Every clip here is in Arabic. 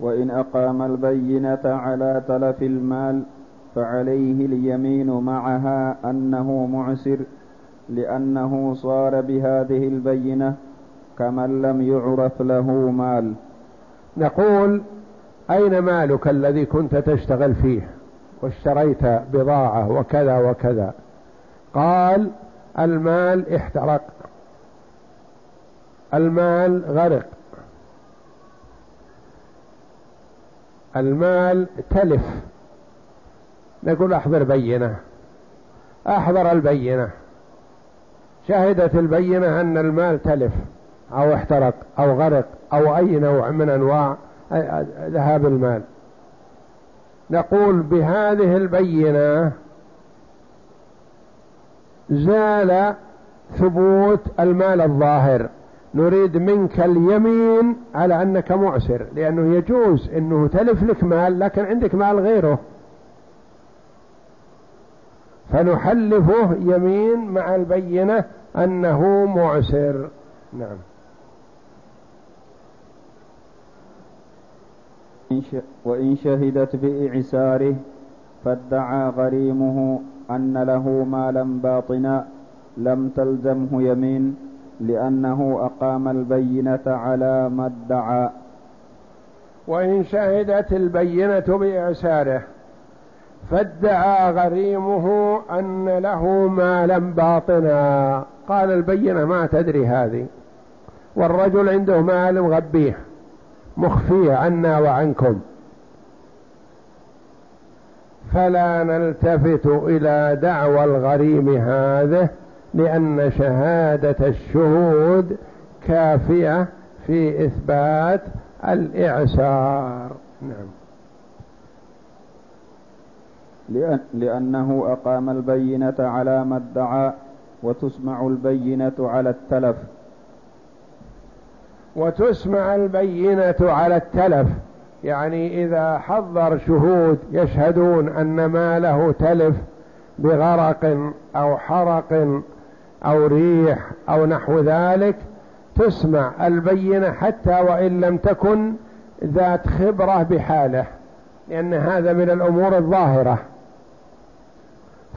وإن أقام البينة على تلف المال فعليه اليمين معها أنه معسر لأنه صار بهذه البينة كمن لم يعرف له مال. نقول أين مالك الذي كنت تشتغل فيه؟ واشتريت بضاعة وكذا وكذا. قال المال احترق. المال غرق. المال تلف. نقول أحضر بينة. أحضر البينة. شهدت البينة أن المال تلف. أو احترق أو غرق أو أي نوع من أنواع ذهاب المال. نقول بهذه البينة زال ثبوت المال الظاهر. نريد منك اليمين على أنك معسر لأنه يجوز أنه تلف لك مال لكن عندك مال غيره. فنحلفه يمين مع البينة أنه معسر. نعم. وإن شهدت بإعساره فادعى غريمه أن له مالا باطنا لم تلزمه يمين. لأنه أقام البينة على ما ادعى. وإن شهدت البينة بإعساره فادعى غريمه أن له مالا باطنا. قال البينة ما تدري هذه. والرجل عنده مال مغبيه مخفيه عنا وعنكم. فلا نلتفت إلى دعوى الغريم هذه. لأن شهادة الشهود كافية في إثبات الإعسار. نعم. لأن لأنه أقام البينة على ما ادعى وتسمع البينة على التلف. وتسمع البينة على التلف. يعني إذا حضر شهود يشهدون أن ماله تلف بغرق أو حرق أو ريح أو نحو ذلك تسمع البينة حتى وإن لم تكن ذات خبرة بحاله لأن هذا من الأمور الظاهرة.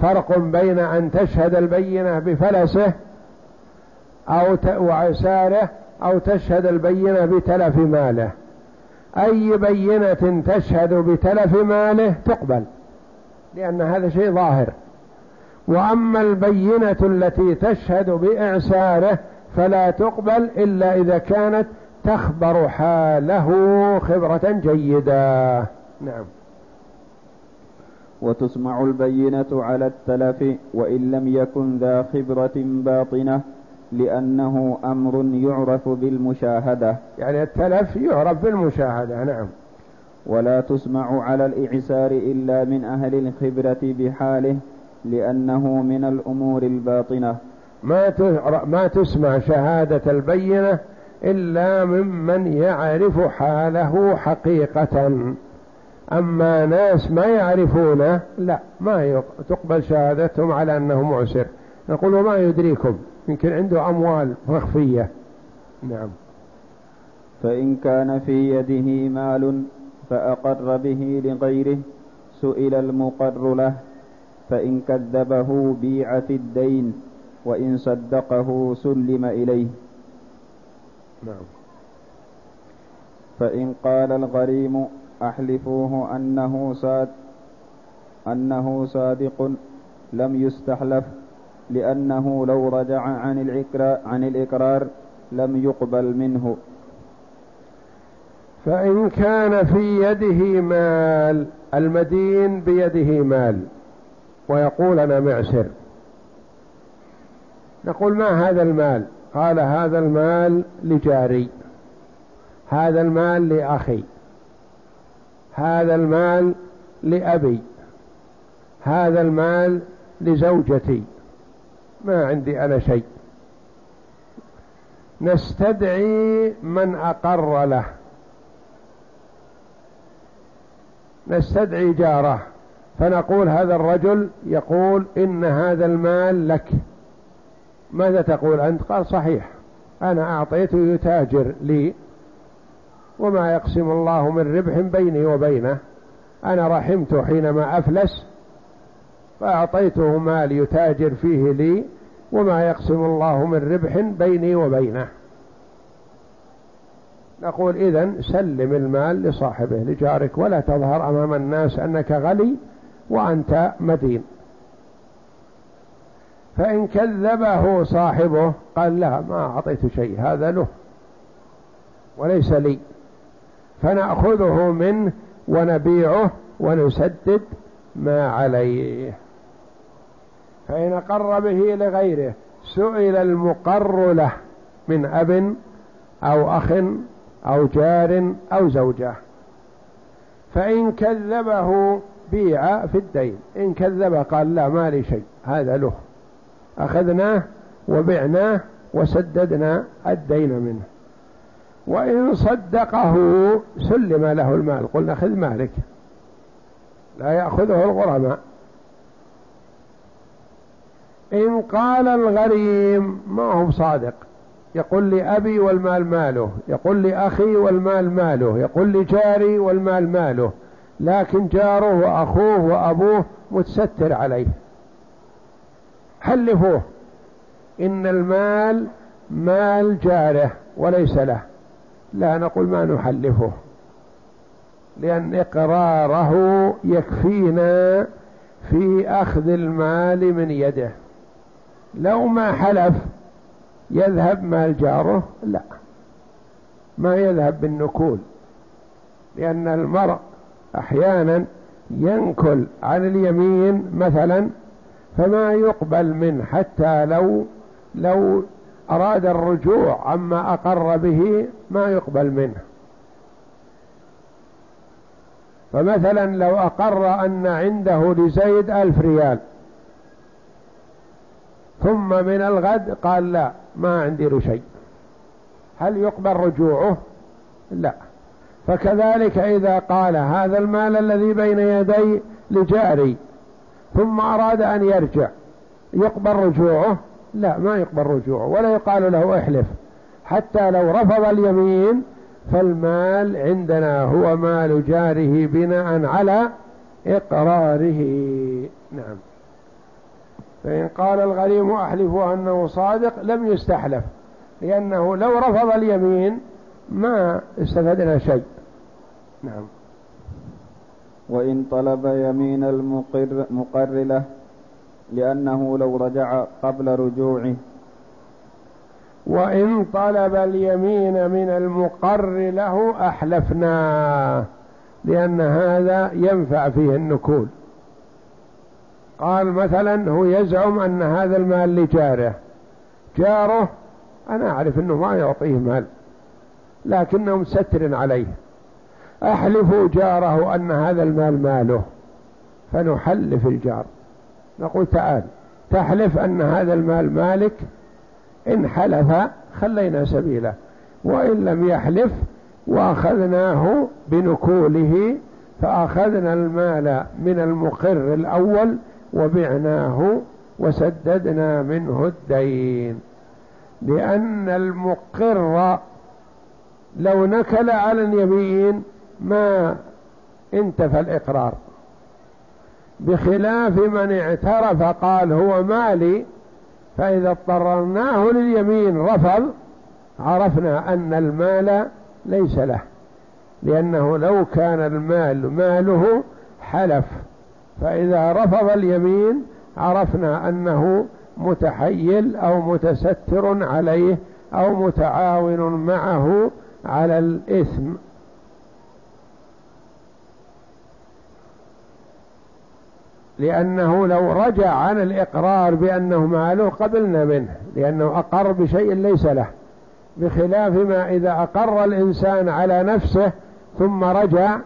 فرق بين أن تشهد البينة بفلسه أو وعساره أو تشهد البينة بتلف ماله. أي بينة تشهد بتلف ماله تقبل لأن هذا شيء ظاهر. وأما البينة التي تشهد بإعساره فلا تقبل إلا إذا كانت تخبر حاله خبرة جيدة. نعم. وتسمع البينة على التلف وإن لم يكن ذا خبرة باطنة لأنه أمر يعرف بالمشاهدة. يعني التلف يعرف بالمشاهدة نعم. ولا تسمع على الإعسار إلا من أهل الخبرة بحاله لأنه من الأمور الباطنة. ما ما تسمع شهادة البينة إلا ممن يعرف حاله حقيقة. أما ناس ما يعرفونه لا. ما تقبل شهادتهم على أنه معسر. نقول وما يدريكم يمكن عنده أموال مخفية. نعم. فإن كان في يده مال فأقر به لغيره سئل المقر له. فإن كذبه بيع في الدين وإن صدقه سلم إليه. نعم. فإن قال الغريم أحلفوه أنه صاد أنه صادق لم يستحلف لأنه لو رجع عن الإقرار, عن الإقرار لم يقبل منه. فإن كان في يده مال المدين بيده مال. ويقول أنا معسر. نقول ما هذا المال؟ قال هذا المال لجاري. هذا المال لأخي. هذا المال لأبي. هذا المال لزوجتي. ما عندي أنا شيء. نستدعي من أقر له. نستدعي جاره. فنقول هذا الرجل يقول إن هذا المال لك. ماذا تقول أنت؟ قال صحيح أنا أعطيته يتاجر لي وما يقسم الله من ربح بيني وبينه. أنا رحمته حينما أفلس فأعطيته مال يتاجر فيه لي وما يقسم الله من ربح بيني وبينه. نقول إذا سلم المال لصاحبه لجارك ولا تظهر أمام الناس أنك غني وأنت مدين فإن كذبه صاحبه قال لا ما أعطيت شيء هذا له وليس لي. فنأخذه منه ونبيعه ونسدد ما عليه. فإن أقر به لغيره سئل المقر له من أب أو أخ أو جار أو زوجة. فإن كذبه بيع في الدين. إن كذب قال لا ما لي شيء. هذا له. أخذناه وبعناه وسددنا الدين منه. وإن صدقه سلم له المال. قلنا خذ مالك. لا يأخذه الغرماء. إن قال الغريم ما هو صادق يقول لي أبي والمال ماله. يقول لي أخي والمال ماله. يقول لي جاري والمال ماله. لكن جاره وأخوه وأبوه متستر عليه. حلفوه. إن المال مال جاره وليس له. لا نقول ما نحلفه. لأن إقراره يكفينا في أخذ المال من يده. لو ما حلف يذهب مال جاره؟ لا. ما يذهب بالنكول. لأن المرء أحيانا ينكل عن اليمين مثلا فما يقبل منه حتى لو لو أراد الرجوع عما أقر به ما يقبل منه. فمثلا لو أقر أن عنده لزيد ألف ريال ثم من الغد قال لا ما عندي شيء. هل يقبل رجوعه؟ لا. فكذلك إذا قال هذا المال الذي بين يدي لجاري ثم أراد أن يرجع يقبل رجوعه؟ لا ما يقبل رجوعه ولا يقال له احلف. حتى لو رفض اليمين فالمال عندنا هو مال جاره بناء على إقراره. نعم. فإن قال الغريم أحلفوا أنه صادق لم يستحلف لأنه لو رفض اليمين ما استفدنا شيء. نعم. وإن طلب يمين المقر مقر له لأنه لو رجع قبل رجوعه. وإن طلب اليمين من المقر له أحلفناه لأن هذا ينفع فيه النكول. قال مثلا هو يزعم أن هذا المال لجاره. جاره أنا أعرف أنه ما يعطيه مال لكنه مستر عليه. أحلف جاره أن هذا المال ماله فنحلف الجار. نقول تعال تحلف أن هذا المال مالك إن حلف خلينا سبيله وإن لم يحلف وأخذناه بنكوله فأخذنا المال من المقر الأول وبعناه وسددنا منه الدين. لأن المقر لو نكل على اليمين ما انتفى الإقرار. بخلاف من اعترف قال هو مالي فإذا اضطررناه لليمين رفض عرفنا أن المال ليس له لأنه لو كان المال ماله حلف. فإذا رفض اليمين عرفنا أنه متحيل أو متستر عليه أو متعاون معه على الإثم. لأنه لو رجع عن الإقرار بأنه ماله قبلنا منه لأنه أقر بشيء ليس له بخلاف ما إذا أقر الإنسان على نفسه ثم رجع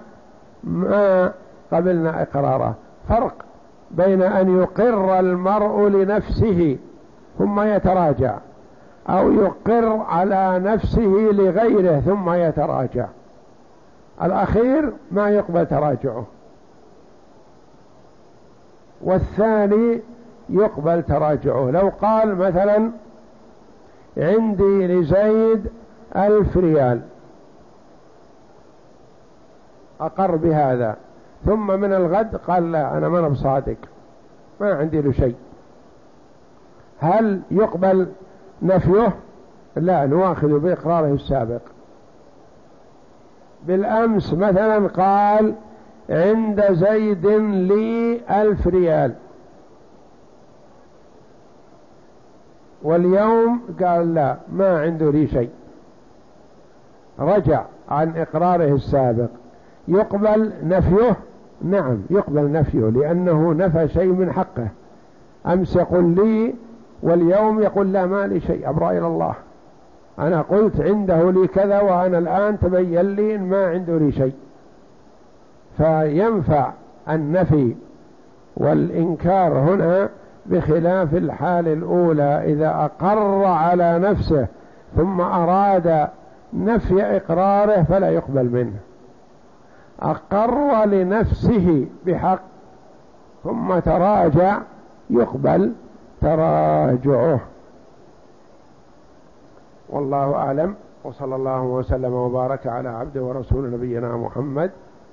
ما قبلنا إقراره. فرق بين أن يقر المرء لنفسه ثم يتراجع أو يقر على نفسه لغيره ثم يتراجع. الأخير ما يقبل تراجعه. والثاني يقبل تراجعه. لو قال مثلا عندي لزيد ألف ريال أقر بهذا. ثم من الغد قال لا أنا ما بصادق ما عندي له شيء. هل يقبل نفيه؟ لا نواخذ بإقراره السابق. بالأمس مثلا قال عند زيد لي ألف ريال. واليوم قال لا ما عنده لي شيء. رجع عن إقراره السابق. يقبل نفيه؟ نعم يقبل نفيه لأنه نفى شيء من حقه. أمس يقول لي واليوم يقول لا ما لي شيء أبرأ إلى الله. أنا قلت عنده لي كذا وأنا الآن تبين لي ما عنده لي شيء. فينفع النفي والإنكار هنا بخلاف الحال الأولى إذا أقر على نفسه ثم أراد نفي إقراره فلا يقبل منه. أقر لنفسه بحق ثم تراجع يقبل تراجعه. والله أعلم وصلى الله وسلم وبارك على عبده ورسول نبينا محمد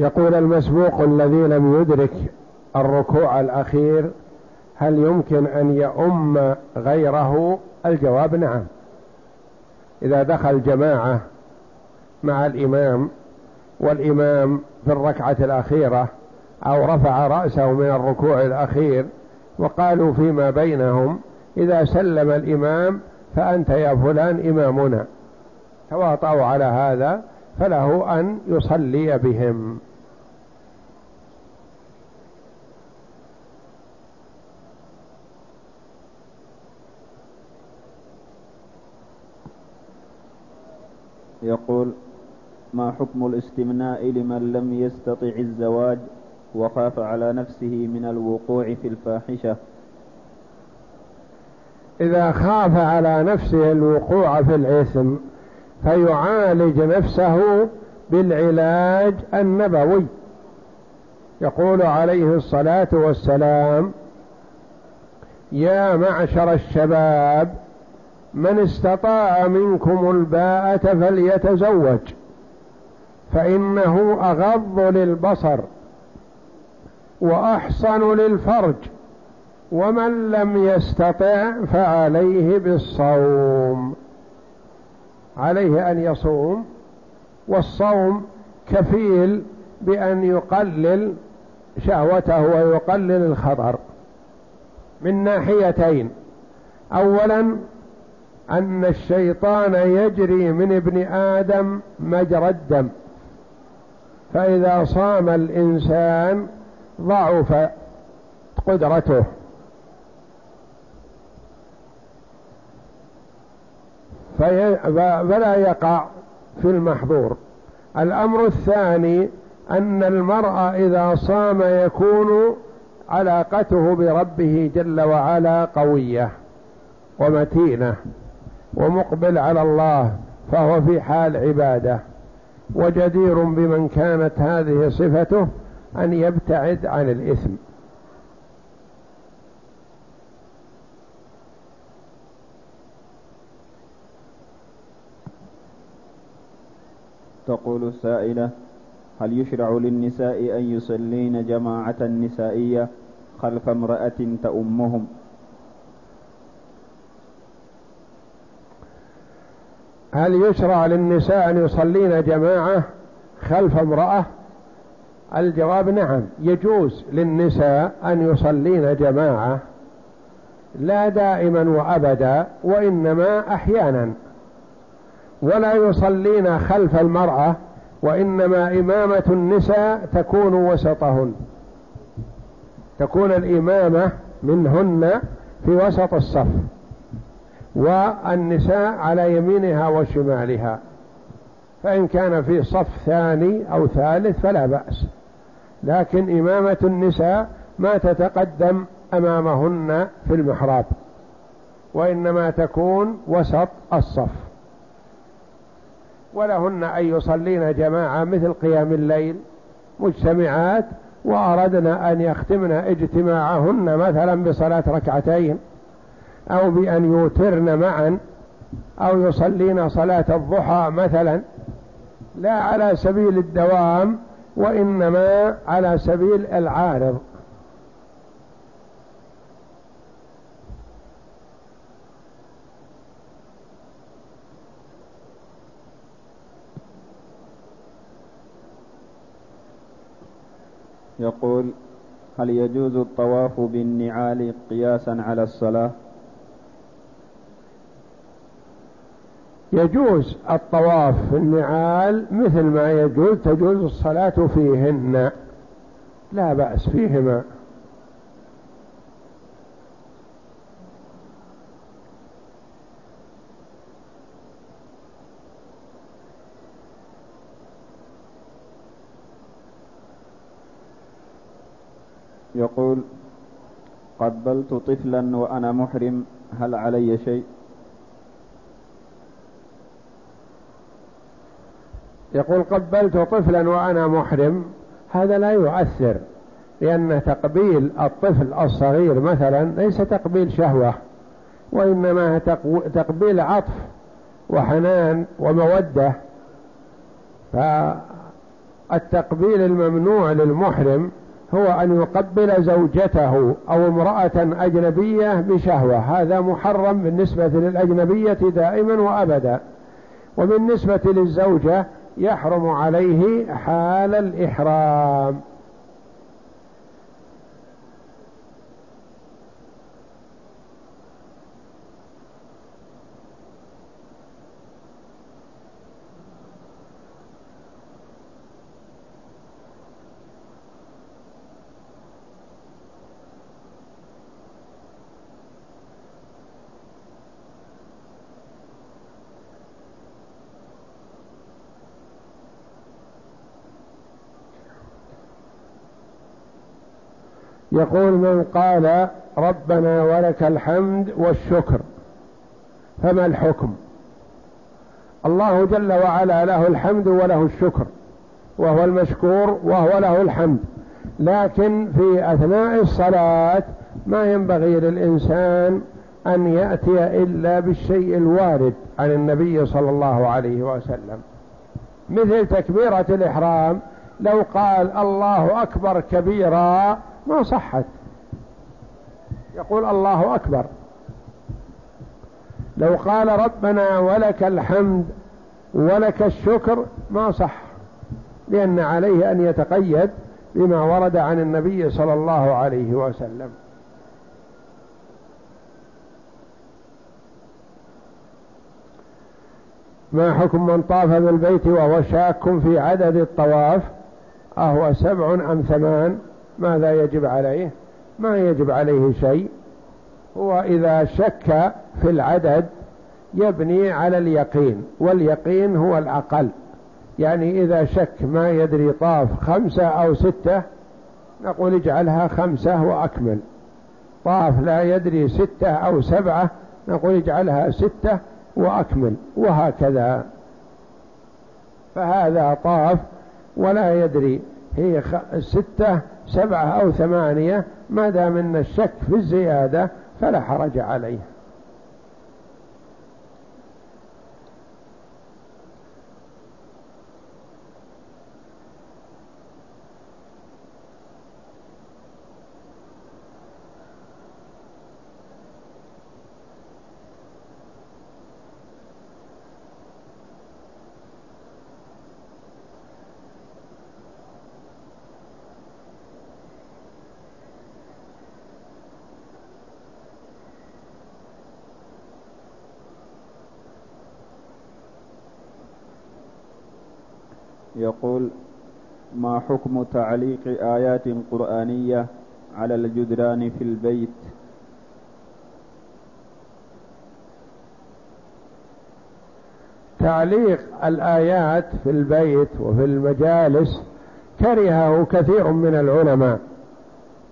يقول المسبوق الذي لم يدرك الركوع الأخير هل يمكن أن يؤم غيره؟ الجواب نعم. إذا دخل جماعة مع الإمام والإمام في الركعة الأخيرة أو رفع رأسه من الركوع الأخير وقالوا فيما بينهم إذا سلم الإمام فأنت يا فلان إمامنا. تواطؤوا على هذا فله أن يصلي بهم. يقول ما حكم الاستمناء لمن لم يستطع الزواج وخاف على نفسه من الوقوع في الفاحشة؟ إذا خاف على نفسه الوقوع في الإثم فيعالج نفسه بالعلاج النبوي. يقول عليه الصلاة والسلام يا معشر الشباب من استطاع منكم الباءة فليتزوج فإنه أغض للبصر وأحصن للفرج ومن لم يستطع فعليه بالصوم. عليه أن يصوم والصوم كفيل بأن يقلل شهوته ويقلل الخطر. من ناحيتين أولا أن الشيطان يجري من ابن آدم مجرى الدم. فإذا صام الإنسان ضعف قدرته. فلا يقع في المحظور. الأمر الثاني أن المرء إذا صام يكون علاقته بربه جل وعلا قوية ومتينة. ومقبل على الله فهو في حال عباده. وجدير بمن كانت هذه صفته أن يبتعد عن الإثم. تقول السائلة هل يشرع للنساء أن يصلين جماعة نسائية خلف امرأة تأمهم هل يشرع للنساء أن يصلين جماعة خلف امرأة؟ الجواب نعم يجوز للنساء أن يصلين جماعة لا دائما وأبدا وإنما أحيانا. ولا يصلين خلف المرأة وإنما إمامة النساء تكون وسطهن. تكون الإمامة منهن في وسط الصف. والنساء على يمينها وشمالها. فإن كان في صف ثاني أو ثالث فلا بأس. لكن إمامة النساء ما تتقدم أمامهن في المحراب وإنما تكون وسط الصف. ولهن أن يصلين جماعة مثل قيام الليل مجتمعات وأردنا أن يختمن اجتماعهن مثلا بصلاة ركعتين. أو بأن يوترن معا أو يصلين صلاة الضحى مثلا لا على سبيل الدوام وإنما على سبيل العارض. يقول هل يجوز الطواف بالنعال قياسا على الصلاة؟ يجوز الطواف في النعال مثل ما يجوز تجوز الصلاة فيهن. لا بأس فيهما. يقول قبلت طفلا وأنا محرم هل علي شيء؟ يقول قبلت طفلا وأنا محرم. هذا لا يؤثر لأن تقبيل الطفل الصغير مثلا ليس تقبيل شهوة وإنما تقبيل عطف وحنان ومودة. فالتقبيل الممنوع للمحرم هو أن يقبل زوجته أو امرأة أجنبية بشهوة. هذا محرم بالنسبة للأجنبية دائما وأبدا. وبالنسبة للزوجة يحرم عليه حال الإحرام. يقول من قال ربنا ولك الحمد والشكر فما الحكم؟ الله جل وعلا له الحمد وله الشكر وهو المشكور وهو له الحمد لكن في أثناء الصلاة ما ينبغي للإنسان أن يأتي إلا بالشيء الوارد عن النبي صلى الله عليه وسلم. مثل تكبيرة الإحرام لو قال الله أكبر كبيرا ما صحت. يقول الله أكبر. لو قال ربنا ولك الحمد ولك الشكر ما صح لأن عليه أن يتقيد بما ورد عن النبي صلى الله عليه وسلم. ما حكم من طاف بالبيت وهو شاك في عدد الطواف؟ أهو سبع أم ثمان. ماذا يجب عليه؟ ما يجب عليه شيء. هو إذا شك في العدد يبني على اليقين واليقين هو الأقل. يعني إذا شك ما يدري طاف خمسة أو ستة نقول اجعلها خمسة وأكمل. طاف لا يدري ستة أو سبعة نقول اجعلها ستة وأكمل وهكذا. فهذا طاف ولا يدري هي ستة سبعة أو ثمانية ما دام إن الشك في الزيادة فلا حرج عليه. يقول ما حكم تعليق آيات قرآنية على الجدران في البيت؟ تعليق الآيات في البيت وفي المجالس كرهه كثير من العلماء.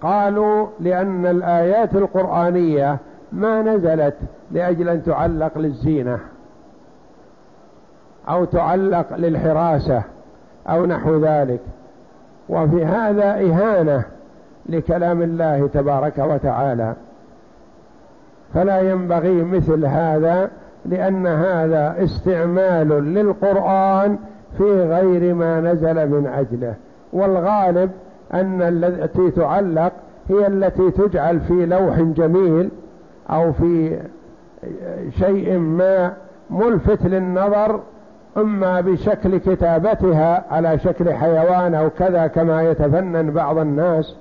قالوا لأن الآيات القرآنية ما نزلت لأجل أن تعلق للزينة أو تعلق للحراسة. أو نحو ذلك. وفي هذا إهانة لكلام الله تبارك وتعالى. فلا ينبغي مثل هذا لأن هذا استعمال للقرآن في غير ما نزل من أجله والغالب أن التي تعلق هي التي تجعل في لوح جميل أو في شيء ما ملفت للنظر إما بشكل كتابتها على شكل حيوان أو كذا كما يتفنن بعض الناس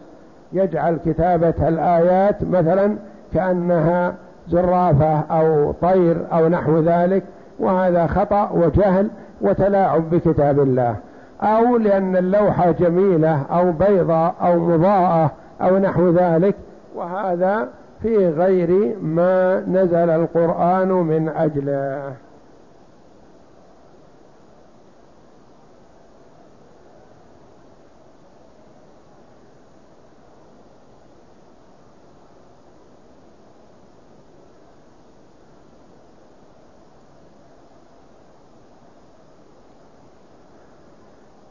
يجعل كتابة الآيات مثلا كأنها زرافة أو طير أو نحو ذلك وهذا خطأ وجهل وتلاعب بكتاب الله. أو لأن اللوحة جميلة أو بيضاء أو مضاءة أو نحو ذلك وهذا في غير ما نزل القرآن من أجله.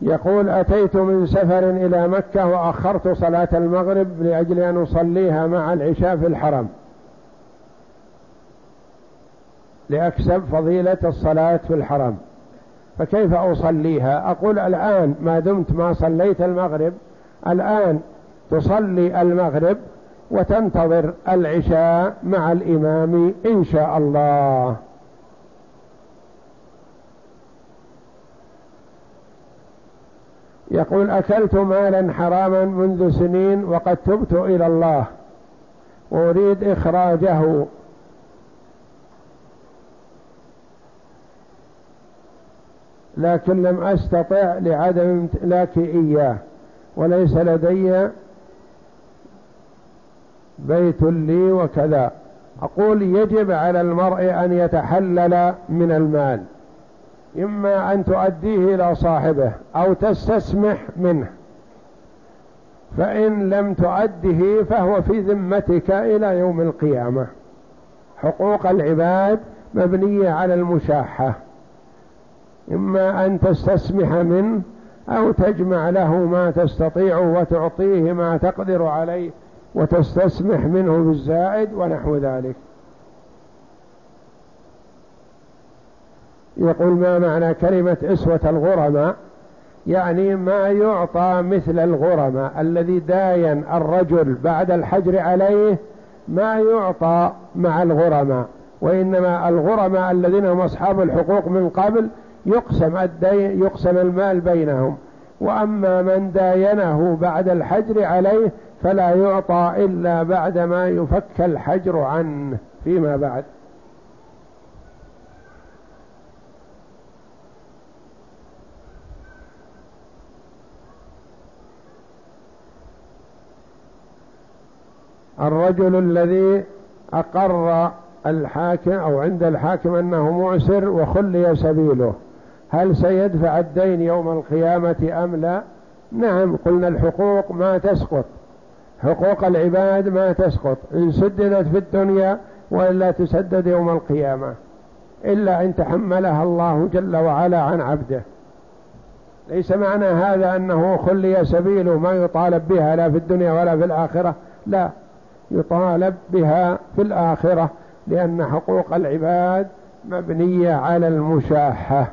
يقول أتيت من سفر إلى مكة وأخرت صلاة المغرب لأجل أن أصليها مع العشاء في الحرم. لأكسب فضيلة الصلاة في الحرم. فكيف أصليها؟ أقول الآن ما دمت ما صليت المغرب. الآن تصلي المغرب وتنتظر العشاء مع الإمام إن شاء الله. يقول أكلت مالا حراما منذ سنين وقد تبت إلى الله. وأريد إخراجه. لكن لم أستطع لعدم امتلاكي إياه. وليس لدي بيت لي وكذا. أقول يجب على المرء أن يتحلل من المال. إما أن تؤديه إلى صاحبه أو تستسمح منه. فإن لم تؤده فهو في ذمتك إلى يوم القيامة. حقوق العباد مبنية على المشاحة. إما أن تستسمح منه أو تجمع له ما تستطيع وتعطيه ما تقدر عليه وتستسمح منه بالزائد ونحو ذلك. يقول ما معنى كلمة إسوة الغرماء؟ يعني ما يعطى مثل الغرماء الذي داين الرجل بعد الحجر عليه ما يعطى مع الغرماء وإنما الغرماء الذين هم أصحاب الحقوق من قبل يقسم الدين يقسم المال بينهم. وأما من داينه بعد الحجر عليه فلا يعطى إلا بعدما يفك الحجر عنه فيما بعد. الرجل الذي أقر الحاكم أو عند الحاكم أنه معسر وخلي سبيله. هل سيدفع الدين يوم القيامة أم لا؟ نعم قلنا الحقوق ما تسقط. حقوق العباد ما تسقط. إن سددت في الدنيا وإلا تسدد يوم القيامة. إلا إن تحملها الله جل وعلا عن عبده. ليس معنى هذا أنه خلي سبيله ما يطالب بها لا في الدنيا ولا في الآخرة. لا. يطالب بها في الآخرة لأن حقوق العباد مبنية على المشاحة.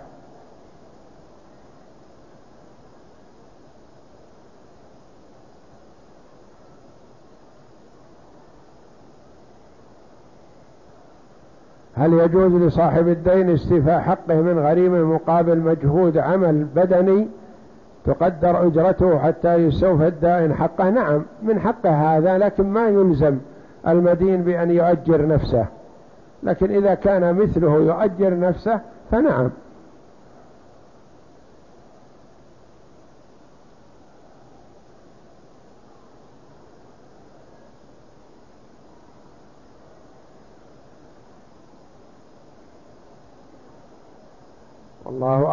هل يجوز لصاحب الدين استيفاء حقه من غريم مقابل مجهود عمل بدني؟ تقدر أجرته حتى يستوفى الدائن حقه. نعم من حقه هذا لكن ما يلزم المدين بأن يؤجر نفسه. لكن إذا كان مثله يؤجر نفسه فنعم والله